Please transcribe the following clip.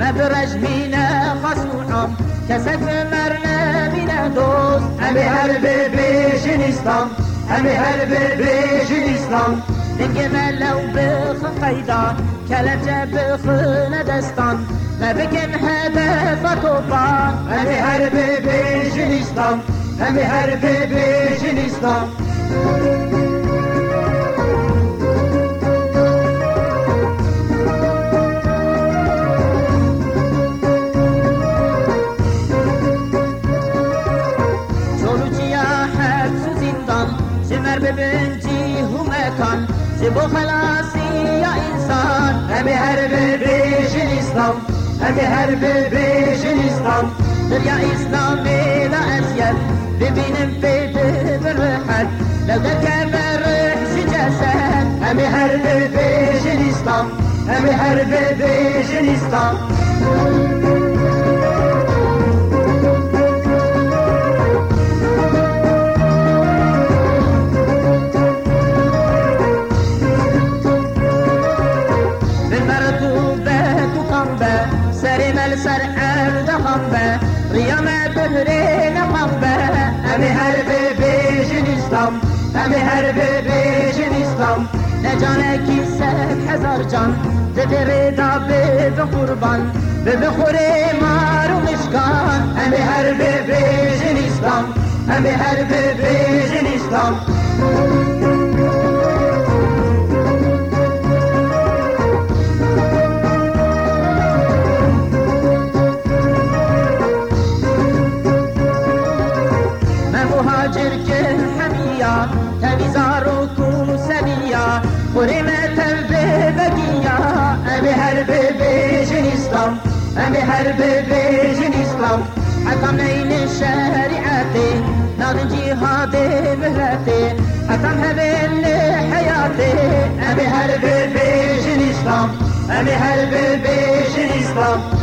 ما برجمين خصوعم كسك مرنا من دوست همه هر ببیشن اسلام همه هر ببیشن اسلام دنگ ملو بخ قیدا کلجه بخن دستان ما بکن هدف توبان همه هر ببیشن اسلام همه هر ببنجي همكان جبو خلاصي يا إنسان همه هر ببیش اسلام همه هر ببیش اسلام دنيا إسلامي لا أسير ببينم بيت بالرحل لو ده كبر جسد همه هر ببیش اسلام همه هر ببیش اسلام سر مل سر ارد خمبه ريام بهرين خمبه همه هر ببیشن اسلام همه هر ببیشن اسلام نجانه ست هزار جان ده دا به قربان به بخوره مارو مشکان همه هر ببیشن اسلام همه هر ببیشن اسلام همیا تمیزارو کوسنیا خورمت به بگیا همه هر ببیشن إسلام همه هر ببیشن إسلام. حكم نين شريعتي نادن جهاد مهلتي حكم هبين حياتي همه هر ببیشن إسلام همه هر ببیشن إسلام.